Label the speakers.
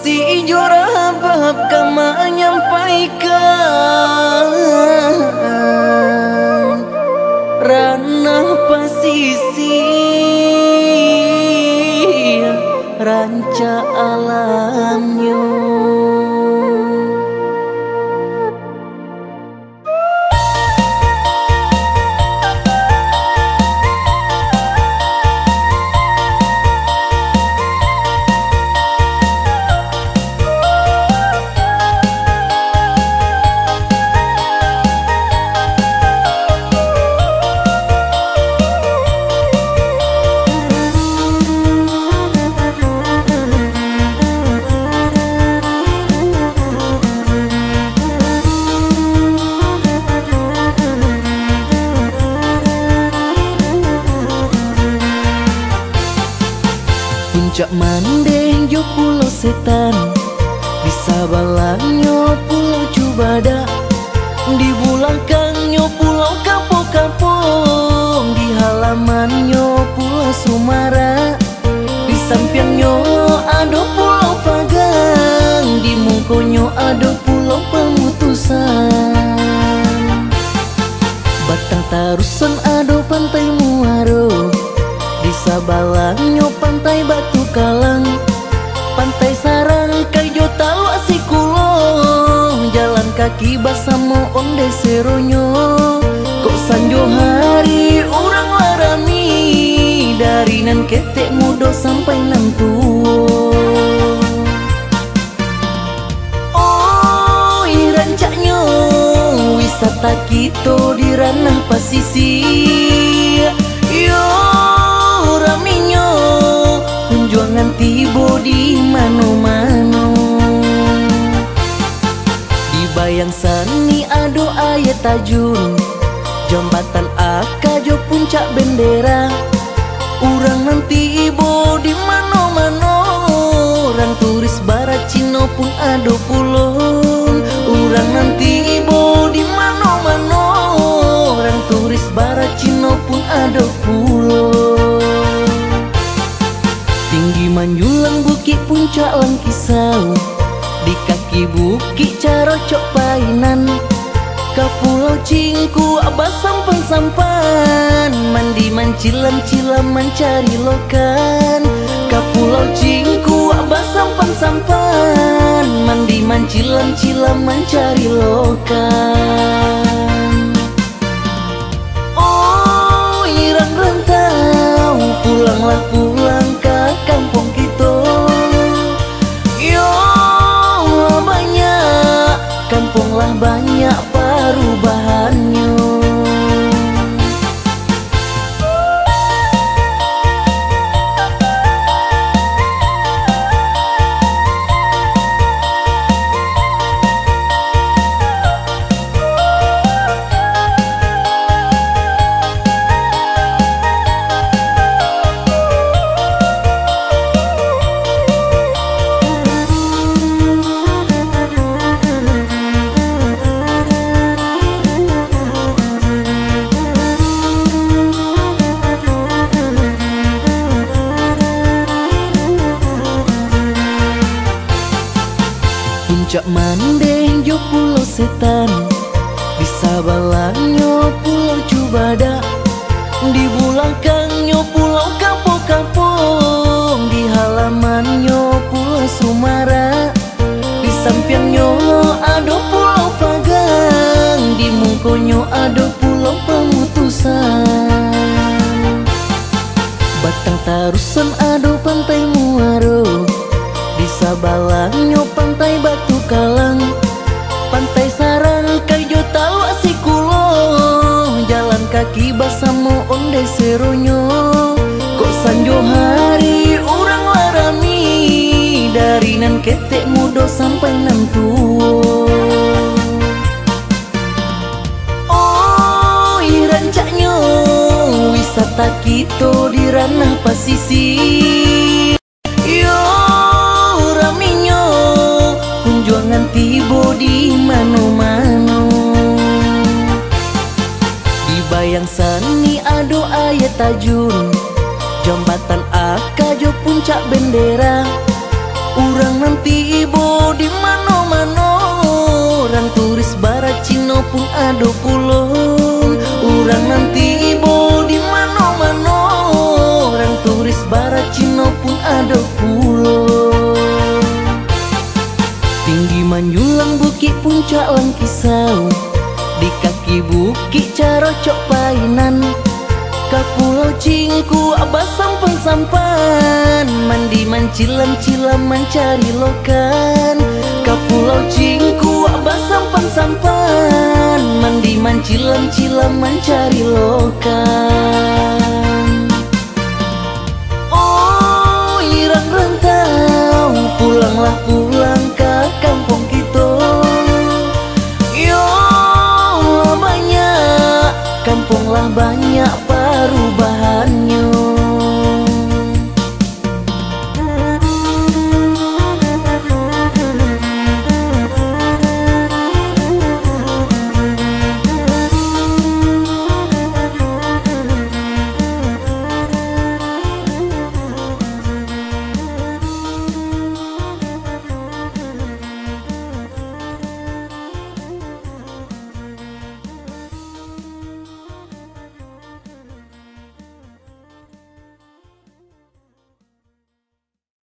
Speaker 1: Gusti Jorabab kama menyampaikan. Ranah pasisi Rancaan mungkonyo ada pulau Pemutusan. Batang Tarusan ada pantai Muaro Di sabalanyo pantai Batu Kalang. Pantai Sarang kayo tahu asikulo Jalan kaki basamo onde seronyo. Kok sanjo hari orang larami Dari nan ketek ado ayat tajun Jambatan akajo puncak bendera. Urang nanti ibo di mano-mano Orang turis barat Cino pun ado pulon Urang nanti ibo di mano-mano Orang turis barat Cino pun ado pulon Tinggi manjulang bukit puncak langkisau Di kaki bukit carocok painan Ke pulau cingku abah sampan-sampan. Mandi mancilan-cilan mencari lokan. Ke pulau cingku abah sampan-sampan. Mandi mancilan-cilan mencari lokan. Oh irang rentau Pulanglah pulang Puncak Mandeng jo pulau setan. Di sabalanyo pulau Cubada. Di bulakangnya pulau Kapo-Kapong Di halamannya pulau Sumara. Di sampingnya ada pulau Pagang. Di mungkonyo ada seronyo Kok sanjo hari orang larami Dari nan ketek mudo sampai nan tuo Oh rancaknya wisata kita di ranah pasisir Yo kunjungan tibo di mano-mano Di bayang sani ado Jambatan akajo puncak bendera. Urang nanti ibo di mano-mano. Orang turis barat Cino pun ado pulon Urang nanti ibo di mano-mano. Orang turis barat Cino pun ado cingku abah sampan-sampan Mandi mancilan-cilan mencari lokan. Ke pulau cingku abah sampan-sampan Mandi mancilan-cilan mencari lokan. Oh irang rentau Pulanglah pulang ke kampung kita. Yo banyak Kampunglah banyak